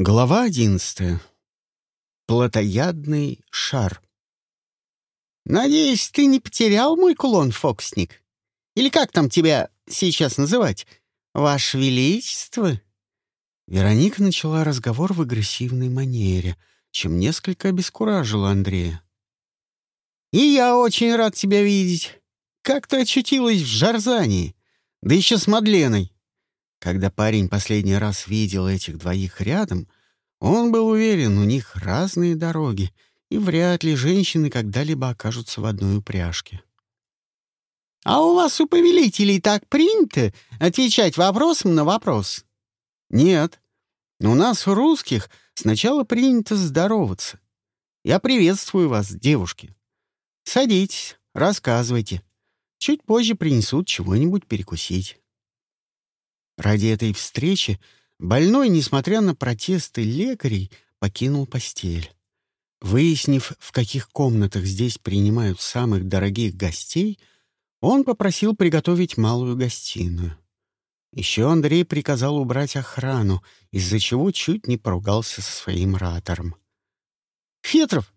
Глава одиннадцатая. Плотоядный шар. «Надеюсь, ты не потерял мой кулон, фоксник? Или как там тебя сейчас называть? Ваше Величество?» Вероника начала разговор в агрессивной манере, чем несколько обескуражила Андрея. «И я очень рад тебя видеть. Как ты очутилась в Жарзании? Да еще с Мадленой. Когда парень последний раз видел этих двоих рядом, он был уверен, у них разные дороги, и вряд ли женщины когда-либо окажутся в одной упряжке. «А у вас, у повелителей, так принято отвечать вопросом на вопрос?» «Нет. У нас, у русских, сначала принято здороваться. Я приветствую вас, девушки. Садитесь, рассказывайте. Чуть позже принесут чего-нибудь перекусить». Ради этой встречи больной, несмотря на протесты лекарей, покинул постель. Выяснив, в каких комнатах здесь принимают самых дорогих гостей, он попросил приготовить малую гостиную. Еще Андрей приказал убрать охрану, из-за чего чуть не поругался со своим ратором. «Фетров,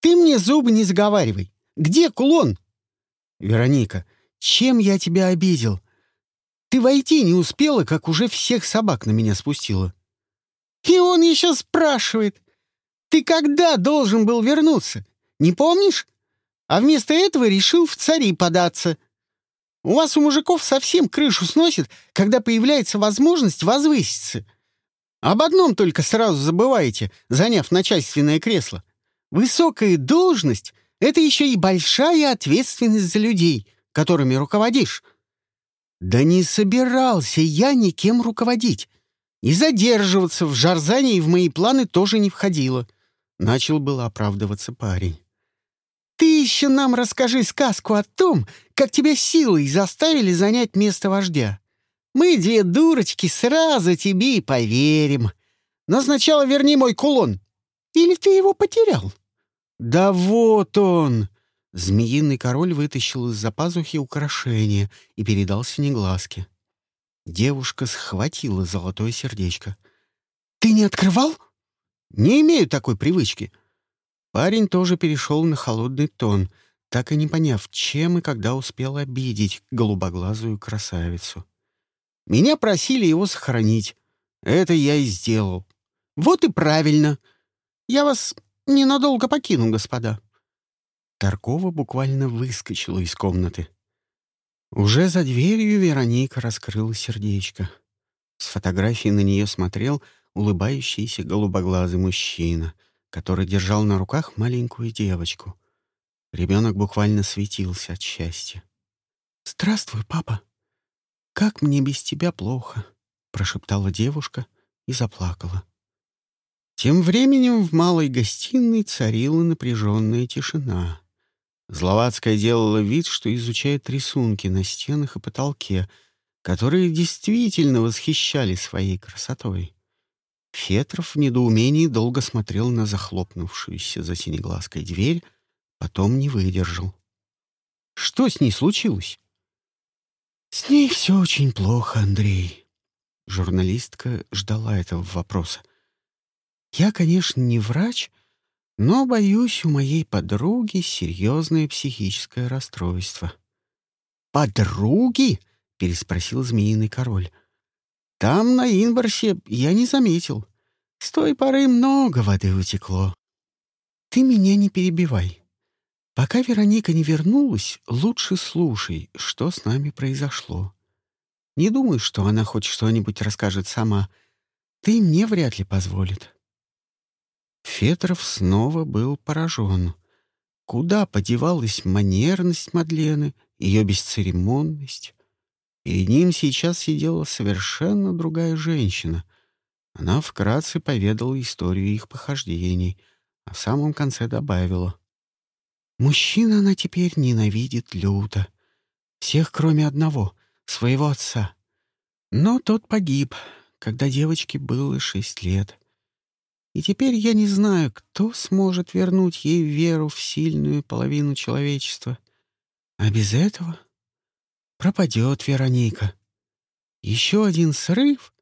ты мне зубы не заговаривай! Где кулон?» «Вероника, чем я тебя обидел? Ты войти не успела, как уже всех собак на меня спустила. И он еще спрашивает. Ты когда должен был вернуться? Не помнишь? А вместо этого решил в цари податься. У вас у мужиков совсем крышу сносит, когда появляется возможность возвыситься. Об одном только сразу забываете, заняв начальственное кресло. Высокая должность — это еще и большая ответственность за людей, которыми руководишь. Да не собирался я никем руководить. И задерживаться в Жарзане и в мои планы тоже не входило. Начал было оправдываться парень. «Ты еще нам расскажи сказку о том, как тебя силой заставили занять место вождя. Мы, две дурочки, сразу тебе и поверим. Но сначала верни мой кулон. Или ты его потерял?» «Да вот он!» Змеиный король вытащил из-за пазухи украшение и передал синеглазке. Девушка схватила золотое сердечко. «Ты не открывал?» «Не имею такой привычки». Парень тоже перешел на холодный тон, так и не поняв, чем и когда успел обидеть голубоглазую красавицу. «Меня просили его сохранить. Это я и сделал». «Вот и правильно. Я вас ненадолго покину, господа». Таркова буквально выскочила из комнаты. Уже за дверью Вероника раскрыла сердечко. С фотографии на нее смотрел улыбающийся голубоглазый мужчина, который держал на руках маленькую девочку. Ребенок буквально светился от счастья. «Здравствуй, папа. Как мне без тебя плохо», — прошептала девушка и заплакала. Тем временем в малой гостиной царила напряженная тишина. Зловацкая делала вид, что изучает рисунки на стенах и потолке, которые действительно восхищали своей красотой. Фетров в недоумении долго смотрел на захлопнувшуюся за синеглазкой дверь, потом не выдержал. Что с ней случилось? «С ней все очень плохо, Андрей». Журналистка ждала этого вопроса. «Я, конечно, не врач, — но, боюсь, у моей подруги серьезное психическое расстройство. «Подруги?» — переспросил змеиный король. «Там, на Инварсе, я не заметил. С той поры много воды утекло. Ты меня не перебивай. Пока Вероника не вернулась, лучше слушай, что с нами произошло. Не думай, что она хоть что-нибудь расскажет сама. Ты мне вряд ли позволит. Фетров снова был поражен. Куда подевалась манерность Мадлены, ее бесцеремонность? Перед ним сейчас сидела совершенно другая женщина. Она вкратце поведала историю их похождений, а в самом конце добавила. «Мужчина она теперь ненавидит люто. Всех, кроме одного, своего отца. Но тот погиб, когда девочке было шесть лет. И теперь я не знаю, кто сможет вернуть ей веру в сильную половину человечества. А без этого пропадет Вероника. Еще один срыв,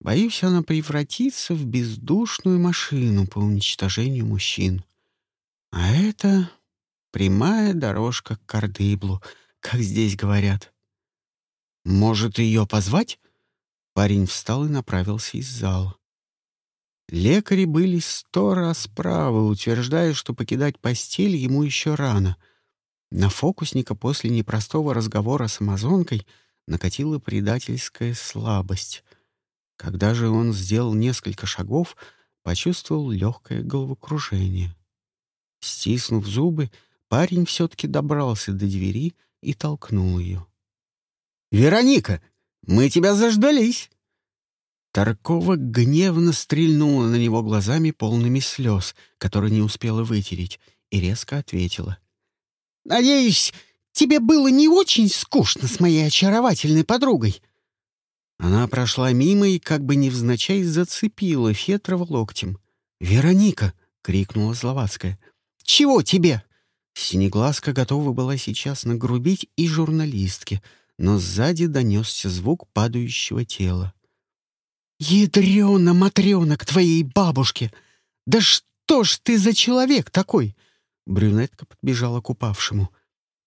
Боюсь, она превратится в бездушную машину по уничтожению мужчин. А это прямая дорожка к Кардыблу, как здесь говорят. Может, ее позвать? Парень встал и направился из зала. Лекари были сто раз правы, утверждая, что покидать постель ему еще рано. На фокусника после непростого разговора с амазонкой накатила предательская слабость. Когда же он сделал несколько шагов, почувствовал легкое головокружение. Стиснув зубы, парень все-таки добрался до двери и толкнул ее. «Вероника, мы тебя заждались!» Таркова гневно стрельнула на него глазами, полными слез, которые не успела вытереть, и резко ответила. «Надеюсь, тебе было не очень скучно с моей очаровательной подругой?» Она прошла мимо и как бы невзначай зацепила Фетрова локтем. «Вероника!» — крикнула Зловацкая. «Чего тебе?» Синеглазка готова была сейчас нагрубить и журналистке, но сзади донесся звук падающего тела. «Ядрёна, Матрёна, к твоей бабушке! Да что ж ты за человек такой?» Брюнетка подбежала к упавшему.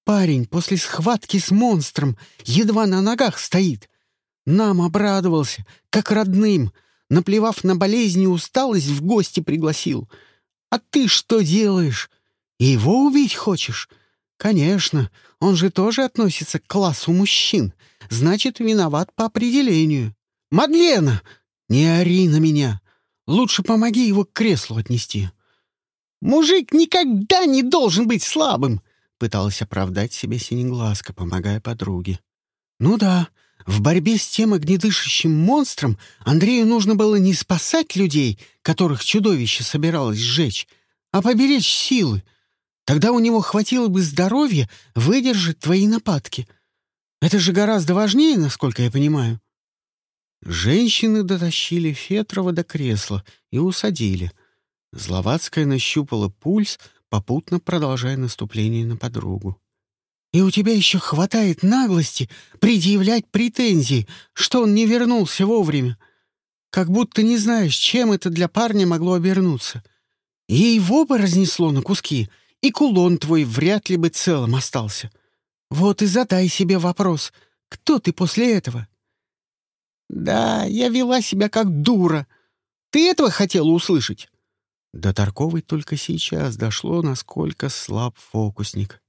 «Парень после схватки с монстром едва на ногах стоит. Нам обрадовался, как родным, наплевав на болезнь и усталость, в гости пригласил. А ты что делаешь? Его убить хочешь? Конечно, он же тоже относится к классу мужчин, значит, виноват по определению. Мадлена, не ори на меня. Лучше помоги его к креслу отнести. Мужик никогда не должен быть слабым, пыталась оправдать себе синеглазка, помогая подруге. Ну да, в борьбе с тем огнедышащим монстром Андрею нужно было не спасать людей, которых чудовище собиралось сжечь, а поберечь силы. Тогда у него хватило бы здоровья выдержать твои нападки. Это же гораздо важнее, насколько я понимаю. Женщины дотащили Фетрова до кресла и усадили. Зловацкая нащупала пульс, попутно продолжая наступление на подругу. «И у тебя еще хватает наглости предъявлять претензии, что он не вернулся вовремя. Как будто не знаешь, чем это для парня могло обернуться. И его бы разнесло на куски, и кулон твой вряд ли бы целым остался. Вот и задай себе вопрос, кто ты после этого?» «Да, я вела себя как дура. Ты этого хотела услышать?» До Тарковой только сейчас дошло, насколько слаб фокусник.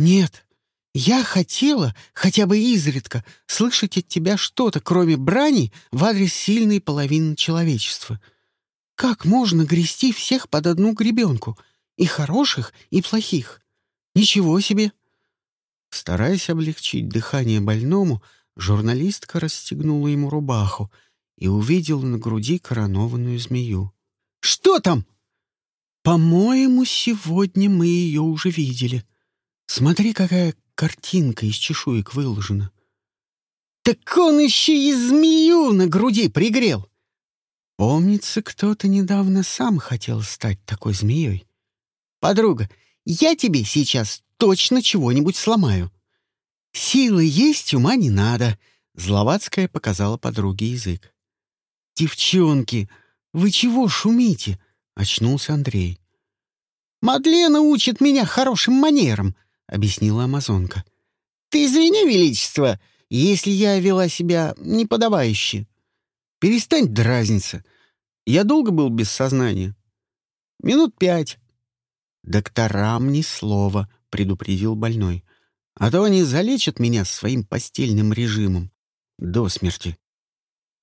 «Нет, я хотела, хотя бы изредка, слышать от тебя что-то, кроме брани, в адрес сильной половины человечества. Как можно грести всех под одну гребенку, и хороших, и плохих? Ничего себе!» Стараясь облегчить дыхание больному, журналистка расстегнула ему рубаху и увидела на груди коронованную змею. «Что там?» «По-моему, сегодня мы ее уже видели. Смотри, какая картинка из чешуек выложена». «Так он еще и змею на груди пригрел!» Помнится, кто-то недавно сам хотел стать такой змеей. «Подруга, я тебе сейчас точно чего-нибудь сломаю». «Силы есть, ума не надо», — Зловацкая показала подруге язык. «Девчонки, вы чего шумите?» — очнулся Андрей. «Мадлена учит меня хорошим манерам», — объяснила амазонка. «Ты извини, Величество, если я вела себя неподобающе. Перестань дразниться. Я долго был без сознания. Минут пять». «Докторам ни слова», — предупредил больной. «А то они залечат меня своим постельным режимом. До смерти».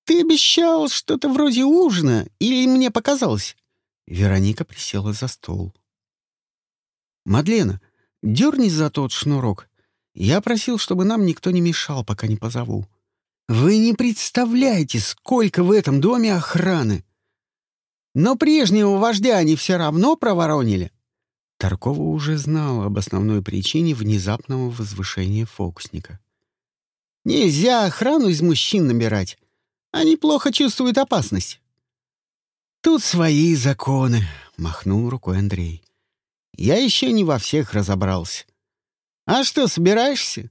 «Ты обещал что-то вроде ужина, или мне показалось?» Вероника присела за стол. «Мадлена, дерни за тот шнурок. Я просил, чтобы нам никто не мешал, пока не позову. Вы не представляете, сколько в этом доме охраны. Но прежнего вождя они все равно проворонили». Таркова уже знала об основной причине внезапного возвышения фокусника. «Нельзя охрану из мужчин набирать. Они плохо чувствуют опасность». «Тут свои законы», — махнул рукой Андрей. Я еще не во всех разобрался. А что, собираешься?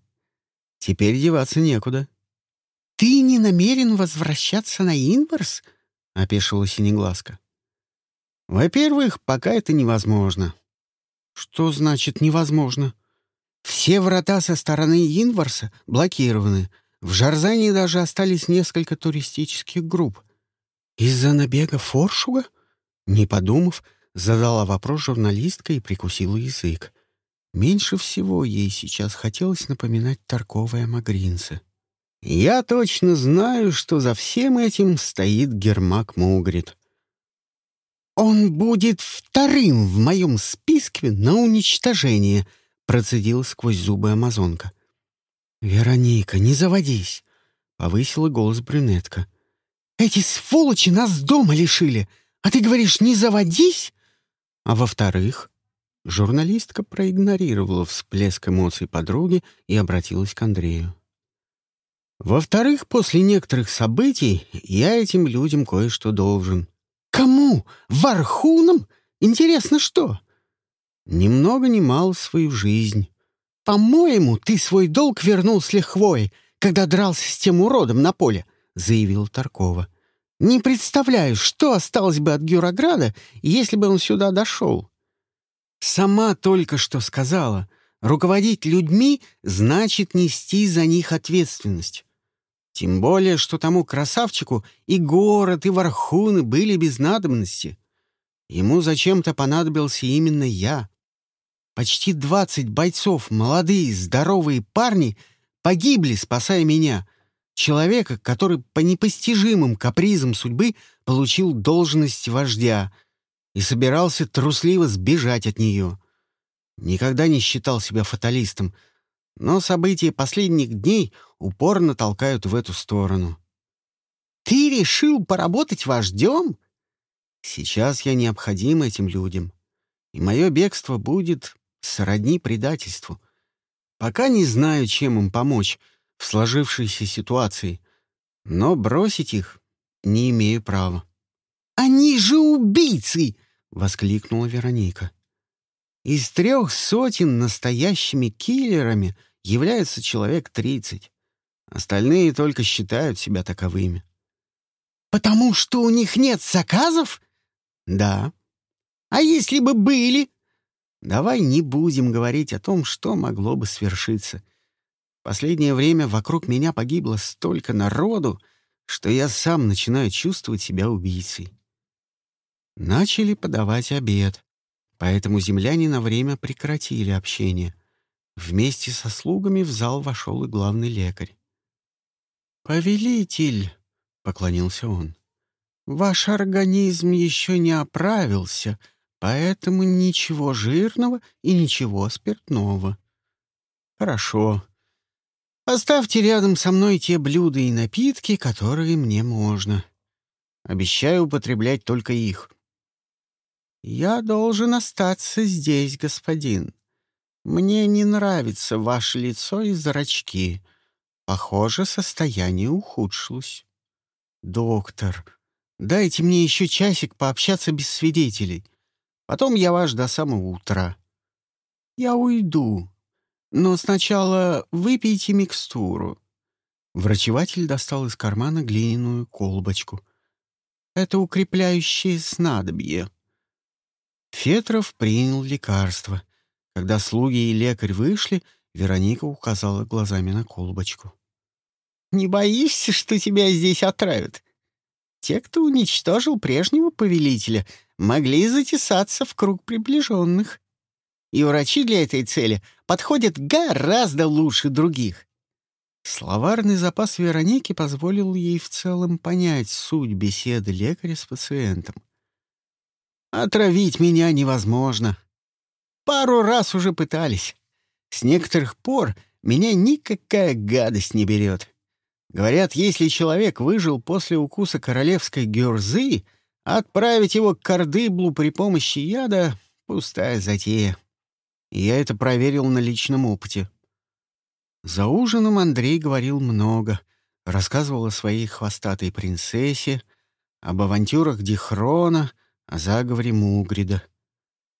Теперь деваться некуда. ты не намерен возвращаться на Инварс?» — опешила Синеглазка. «Во-первых, пока это невозможно». «Что значит невозможно?» «Все врата со стороны Инварса блокированы. В Жарзании даже остались несколько туристических групп». «Из-за набега Форшуга?» Не подумав, задала вопрос журналистка и прикусила язык. Меньше всего ей сейчас хотелось напоминать торговое магринце. «Я точно знаю, что за всем этим стоит Гермак Мугрид». «Он будет вторым в моем списке на уничтожение», — процедила сквозь зубы амазонка. «Вероника, не заводись», — повысила голос брюнетка. «Эти сволочи нас дома лишили, а ты говоришь, не заводись?» А во-вторых, журналистка проигнорировала всплеск эмоций подруги и обратилась к Андрею. Во-вторых, после некоторых событий я этим людям кое-что должен. Кому? Вархунам? Интересно, что? Ни много ни мало свою жизнь. По-моему, ты свой долг вернул с лихвой, когда дрался с тем уродом на поле, заявил Таркова. Не представляю, что осталось бы от Гюрограда, если бы он сюда дошел. Сама только что сказала, руководить людьми значит нести за них ответственность. Тем более, что тому красавчику и город, и вархуны были без надобности. Ему зачем-то понадобился именно я. Почти двадцать бойцов, молодые, здоровые парни, погибли, спасая меня, человека, который по непостижимым капризам судьбы получил должность вождя и собирался трусливо сбежать от нее. Никогда не считал себя фаталистом — но события последних дней упорно толкают в эту сторону. «Ты решил поработать вождем?» «Сейчас я необходим этим людям, и мое бегство будет сродни предательству. Пока не знаю, чем им помочь в сложившейся ситуации, но бросить их не имею права». «Они же убийцы!» — воскликнула Вероника. Из трех сотен настоящими киллерами является человек тридцать. Остальные только считают себя таковыми. «Потому что у них нет заказов?» «Да». «А если бы были?» «Давай не будем говорить о том, что могло бы свершиться. Последнее время вокруг меня погибло столько народу, что я сам начинаю чувствовать себя убийцей». Начали подавать обед. Поэтому земляне на время прекратили общение. Вместе со слугами в зал вошел и главный лекарь. «Повелитель», — поклонился он, — «ваш организм еще не оправился, поэтому ничего жирного и ничего спиртного». «Хорошо. Поставьте рядом со мной те блюда и напитки, которые мне можно. Обещаю употреблять только их». «Я должен остаться здесь, господин. Мне не нравится ваше лицо и зрачки. Похоже, состояние ухудшилось». «Доктор, дайте мне еще часик пообщаться без свидетелей. Потом я ваш до самого утра». «Я уйду. Но сначала выпейте микстуру». Врачеватель достал из кармана глиняную колбочку. «Это укрепляющее снадобье». Фетров принял лекарство. Когда слуги и лекарь вышли, Вероника указала глазами на колбочку. «Не боишься, что тебя здесь отравят? Те, кто уничтожил прежнего повелителя, могли затесаться в круг приближенных. И врачи для этой цели подходят гораздо лучше других». Словарный запас Вероники позволил ей в целом понять суть беседы лекаря с пациентом. Отравить меня невозможно. Пару раз уже пытались. С некоторых пор меня никакая гадость не берет. Говорят, если человек выжил после укуса королевской гюрзы, отправить его к кардыблу при помощи яда — пустая затея. я это проверил на личном опыте. За ужином Андрей говорил много. Рассказывал о своей хвостатой принцессе, об авантюрах Дихрона — о заговоре Мугрида.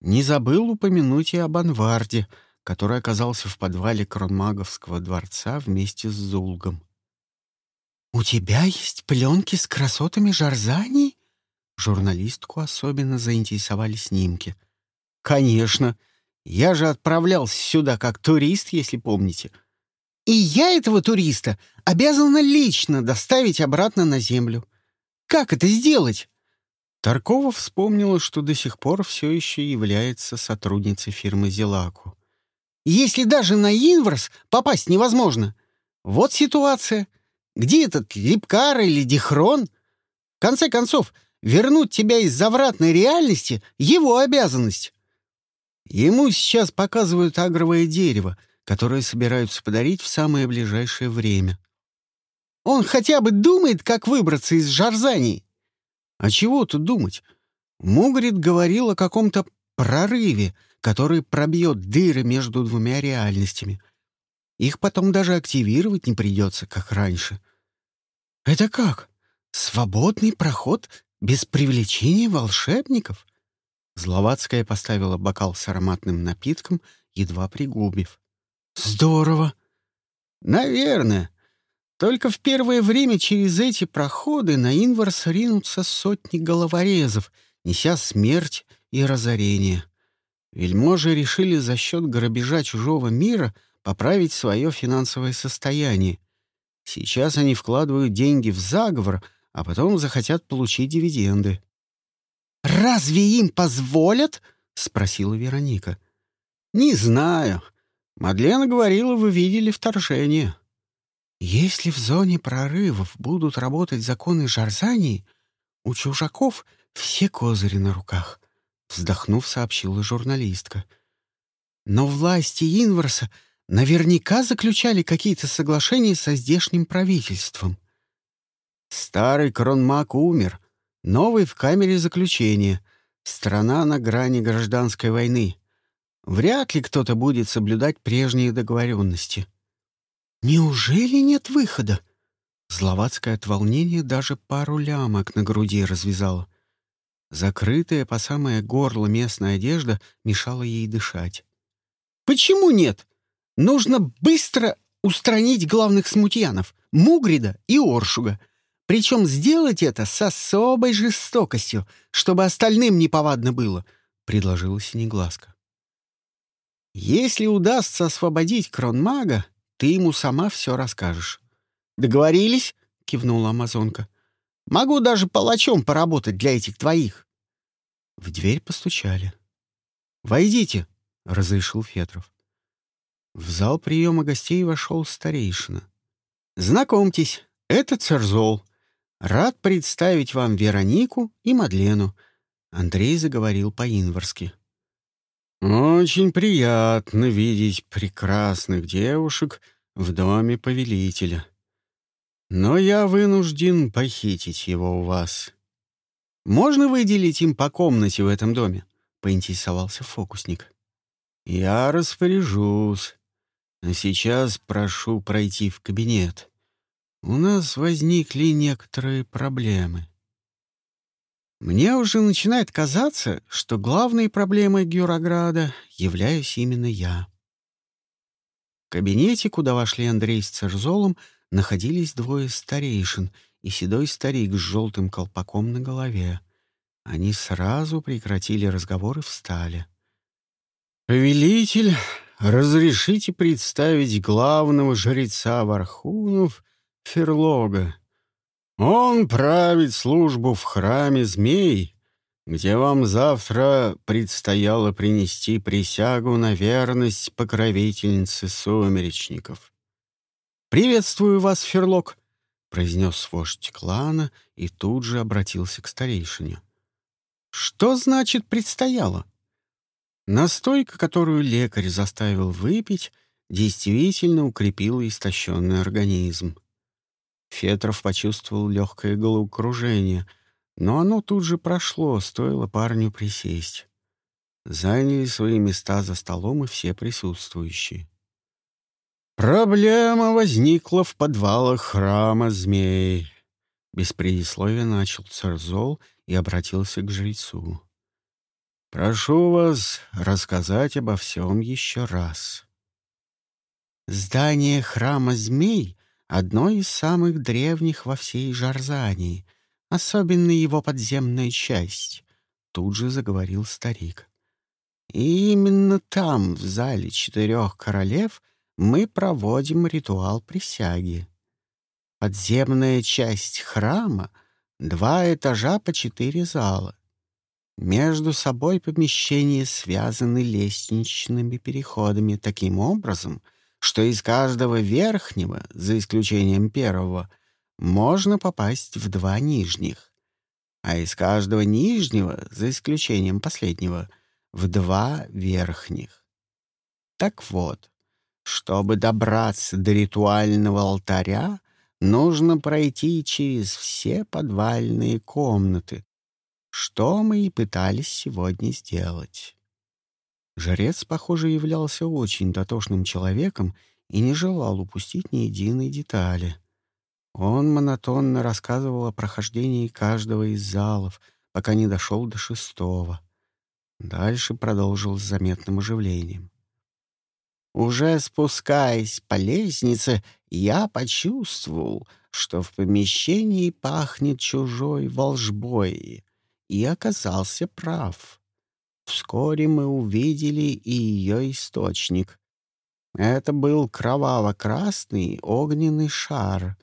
Не забыл упомянуть и об Анварде, который оказался в подвале Кронмаговского дворца вместе с Зулгом. «У тебя есть пленки с красотами Жарзани?» Журналистку особенно заинтересовали снимки. «Конечно. Я же отправлялся сюда как турист, если помните. И я этого туриста обязана лично доставить обратно на Землю. Как это сделать?» Таркова вспомнила, что до сих пор все еще является сотрудницей фирмы «Зелаку». «Если даже на Инверс попасть невозможно. Вот ситуация. Где этот Липкар или Дихрон? В конце концов, вернуть тебя из завратной реальности — его обязанность». Ему сейчас показывают агровое дерево, которое собираются подарить в самое ближайшее время. Он хотя бы думает, как выбраться из Жарзании. А чего тут думать? Мугрид говорил о каком-то прорыве, который пробьет дыры между двумя реальностями. Их потом даже активировать не придется, как раньше. Это как? Свободный проход без привлечения волшебников? Зловацкая поставила бокал с ароматным напитком, едва пригубив. Здорово. Наверное. Только в первое время через эти проходы на Инварс ринутся сотни головорезов, неся смерть и разорение. Вельможи решили за счет грабежа чужого мира поправить свое финансовое состояние. Сейчас они вкладывают деньги в заговор, а потом захотят получить дивиденды. «Разве им позволят?» — спросила Вероника. «Не знаю. Мадлена говорила, вы видели вторжение». Если в зоне прорывов будут работать законы Жарзании, у чужаков все козыри на руках, вздохнув, сообщила журналистка. Но власти Инварса наверняка заключали какие-то соглашения со здешним правительством. Старый кронмак умер, новый в камере заключения. Страна на грани гражданской войны. Вряд ли кто-то будет соблюдать прежние договоренности. «Неужели нет выхода?» Зловацкая от волнения даже пару лямок на груди развязала. Закрытая по самое горло местная одежда мешала ей дышать. «Почему нет? Нужно быстро устранить главных смутьянов — Мугрида и Оршуга. Причем сделать это с особой жестокостью, чтобы остальным неповадно было», — предложила Синеглазка. «Если удастся освободить кронмага, ты ему сама все расскажешь». «Договорились?» — кивнула амазонка. «Могу даже палачом поработать для этих твоих». В дверь постучали. «Войдите», — разрешил Фетров. В зал приема гостей вошел старейшина. «Знакомьтесь, это Церзол. Рад представить вам Веронику и Мадлену». Андрей заговорил по-инварски. «Очень приятно видеть прекрасных девушек в доме повелителя. Но я вынужден похитить его у вас. Можно выделить им по комнате в этом доме?» — поинтересовался фокусник. «Я распоряжусь. Сейчас прошу пройти в кабинет. У нас возникли некоторые проблемы». Мне уже начинает казаться, что главной проблемой Гюрограда являюсь именно я. В кабинете, куда вошли Андрей с Церзолом, находились двое старейшин и седой старик с желтым колпаком на голове. Они сразу прекратили разговор и встали. «Повелитель, разрешите представить главного жреца Вархунов Ферлога», он правит службу в храме змей, где вам завтра предстояло принести присягу на верность покровительнице сумеречников. «Приветствую вас, Ферлок», — произнес вождь клана и тут же обратился к старейшине. «Что значит «предстояло»?» Настойка, которую лекарь заставил выпить, действительно укрепила истощенный организм. Фетров почувствовал легкое головокружение, но оно тут же прошло, стоило парню присесть. Заняли свои места за столом и все присутствующие. «Проблема возникла в подвалах храма змей», — без предисловия начал Церзол и обратился к жрецу. «Прошу вас рассказать обо всем еще раз». Здание храма змей одной из самых древних во всей Жарзании, особенно его подземная часть, тут же заговорил старик. И именно там, в зале четырех королев, мы проводим ритуал присяги. Подземная часть храма — два этажа по четыре зала. Между собой помещения связаны лестничными переходами таким образом, что из каждого верхнего, за исключением первого, можно попасть в два нижних, а из каждого нижнего, за исключением последнего, в два верхних. Так вот, чтобы добраться до ритуального алтаря, нужно пройти через все подвальные комнаты, что мы и пытались сегодня сделать. Жрец, похоже, являлся очень дотошным человеком и не желал упустить ни единой детали. Он монотонно рассказывал о прохождении каждого из залов, пока не дошел до шестого. Дальше продолжил с заметным оживлением. Уже спускаясь по лестнице, я почувствовал, что в помещении пахнет чужой волжбой, и оказался прав. Вскоре мы увидели и ее источник. Это был кроваво-красный огненный шар.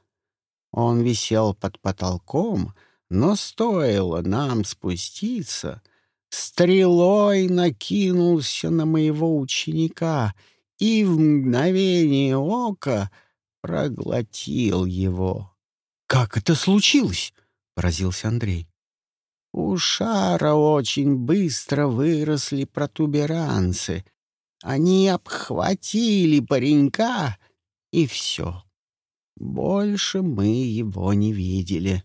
Он висел под потолком, но стоило нам спуститься, стрелой накинулся на моего ученика — и в мгновение ока проглотил его. «Как это случилось?» — поразился Андрей. У шара очень быстро выросли протуберанцы. Они обхватили паренька, и все. Больше мы его не видели.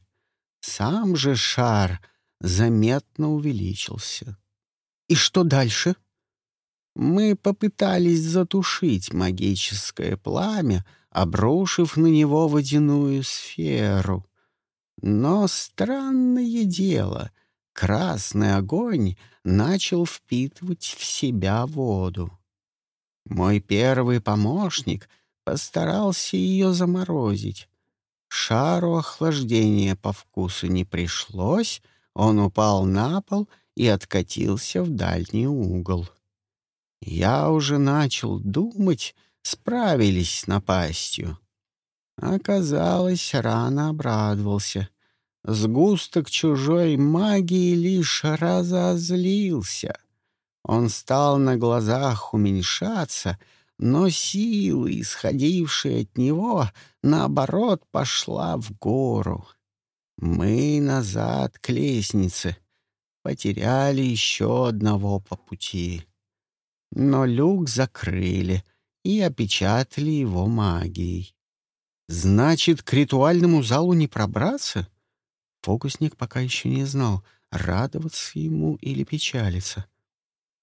Сам же шар заметно увеличился. «И что дальше?» Мы попытались затушить магическое пламя, обрушив на него водяную сферу. Но странное дело, красный огонь начал впитывать в себя воду. Мой первый помощник постарался ее заморозить. Шару охлаждения по вкусу не пришлось, он упал на пол и откатился в дальний угол. Я уже начал думать, справились с напастью. Оказалось, рано обрадовался. Сгусток чужой магии лишь разозлился. Он стал на глазах уменьшаться, но сила, исходившая от него, наоборот, пошла в гору. Мы назад к лестнице. Потеряли еще одного по пути но люк закрыли и опечатали его магией. Значит, к ритуальному залу не пробраться? Фокусник пока еще не знал, радоваться ему или печалиться.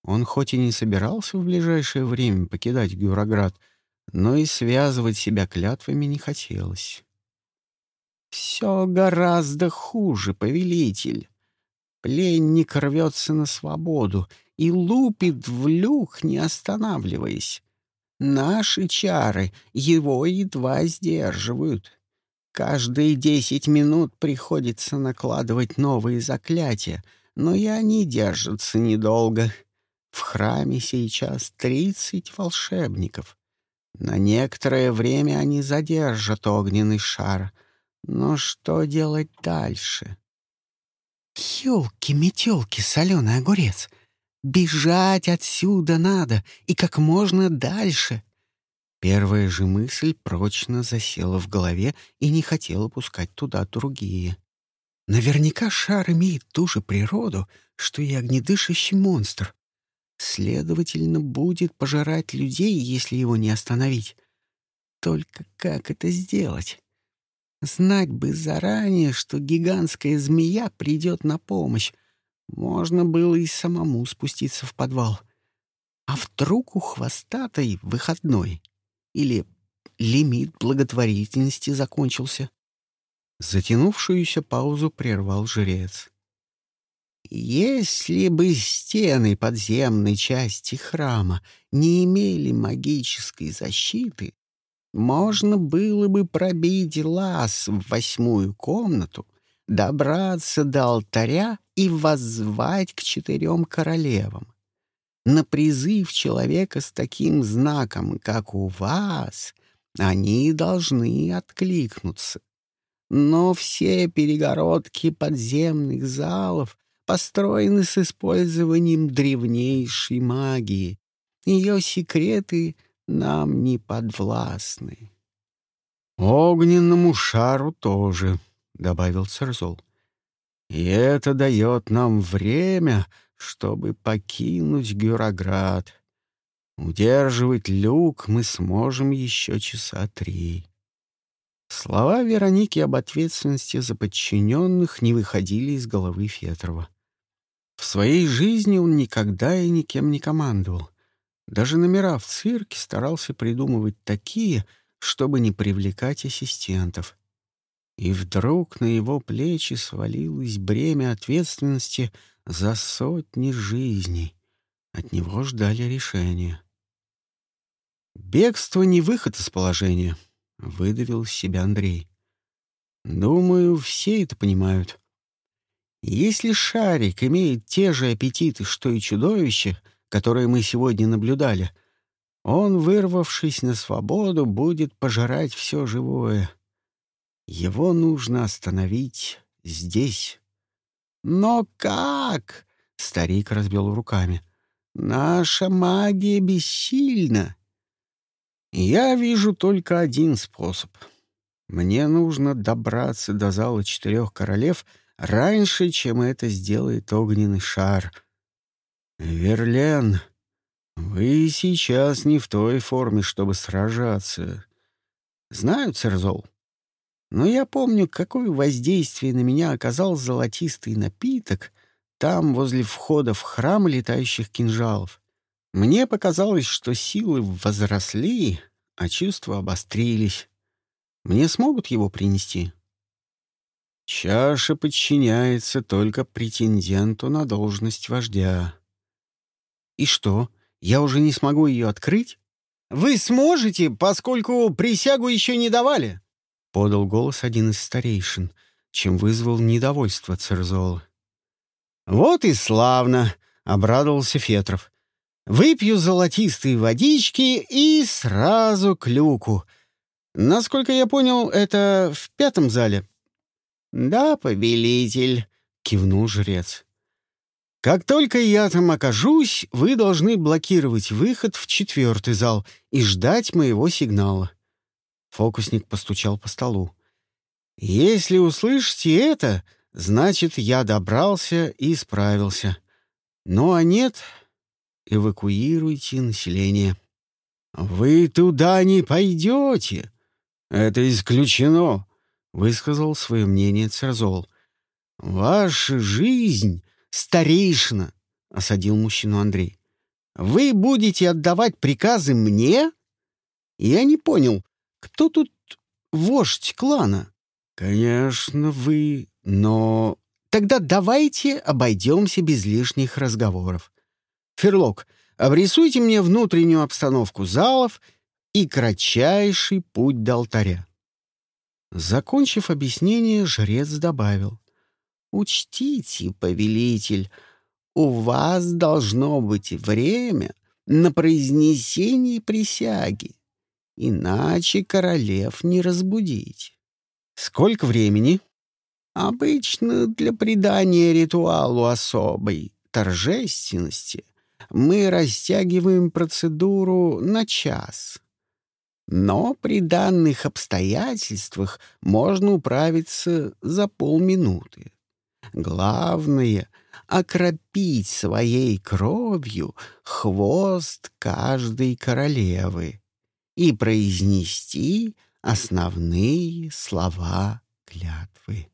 Он хоть и не собирался в ближайшее время покидать Гюроград, но и связывать себя клятвами не хотелось. «Все гораздо хуже, повелитель. Пленник рвется на свободу и лупит в люк, не останавливаясь. Наши чары его едва сдерживают. Каждые десять минут приходится накладывать новые заклятия, но и они держатся недолго. В храме сейчас тридцать волшебников. На некоторое время они задержат огненный шар. Но что делать дальше? «Елки-метелки, соленый огурец!» Бежать отсюда надо, и как можно дальше. Первая же мысль прочно засела в голове и не хотела пускать туда другие. Наверняка шар имеет ту же природу, что и огнедышащий монстр. Следовательно, будет пожирать людей, если его не остановить. Только как это сделать? Знать бы заранее, что гигантская змея придет на помощь, можно было и самому спуститься в подвал. А вдруг у хвостатой выходной? Или лимит благотворительности закончился? Затянувшуюся паузу прервал жрец. Если бы стены подземной части храма не имели магической защиты, можно было бы пробить лаз в восьмую комнату, добраться до алтаря и воззвать к четырем королевам. На призыв человека с таким знаком, как у вас, они должны откликнуться. Но все перегородки подземных залов построены с использованием древнейшей магии. Ее секреты нам не подвластны. «Огненному шару тоже», — добавил Церзол. «И это дает нам время, чтобы покинуть Гюроград. Удерживать люк мы сможем еще часа три». Слова Вероники об ответственности за подчиненных не выходили из головы Фетрова. В своей жизни он никогда и никем не командовал. Даже номера в цирке старался придумывать такие, чтобы не привлекать ассистентов. И вдруг на его плечи свалилось бремя ответственности за сотни жизней. От него ждали решения. Бегство — не выход из положения, — выдавил себя Андрей. Думаю, все это понимают. Если шарик имеет те же аппетиты, что и чудовище, которые мы сегодня наблюдали, он, вырвавшись на свободу, будет пожирать все живое. Его нужно остановить здесь. «Но как?» — старик разбил руками. «Наша магия бессильна. Я вижу только один способ. Мне нужно добраться до зала четырех королев раньше, чем это сделает огненный шар. Верлен, вы сейчас не в той форме, чтобы сражаться. Знаю, Церзол, но я помню, какое воздействие на меня оказал золотистый напиток там, возле входа в храм летающих кинжалов. Мне показалось, что силы возросли, а чувства обострились. Мне смогут его принести? Чаша подчиняется только претенденту на должность вождя. И что, я уже не смогу ее открыть? Вы сможете, поскольку присягу еще не давали, подал голос один из старейшин, чем вызвал недовольство Церзола. «Вот и славно!» — обрадовался Фетров. «Выпью золотистые водички и сразу к люку. Насколько я понял, это в пятом зале». «Да, повелитель», — кивнул жрец. «Как только я там окажусь, вы должны блокировать выход в четвертый зал и ждать моего сигнала. Фокусник постучал по столу. «Если услышите это, значит, я добрался и справился. Ну а нет, эвакуируйте население». «Вы туда не пойдете!» «Это исключено», — высказал свое мнение Церзол. «Ваша жизнь старейшина», — осадил мужчину Андрей. «Вы будете отдавать приказы мне?» Я не понял, кто тут вождь клана? Конечно, вы, но... Тогда давайте обойдемся без лишних разговоров. Ферлок, обрисуйте мне внутреннюю обстановку залов и кратчайший путь до алтаря. Закончив объяснение, жрец добавил. «Учтите, повелитель, у вас должно быть время на произнесение присяги. Иначе королев не разбудить. Сколько времени? Обычно для придания ритуалу особой торжественности мы растягиваем процедуру на час. Но при данных обстоятельствах можно управиться за полминуты. Главное — окропить своей кровью хвост каждой королевы и произнести основные слова клятвы.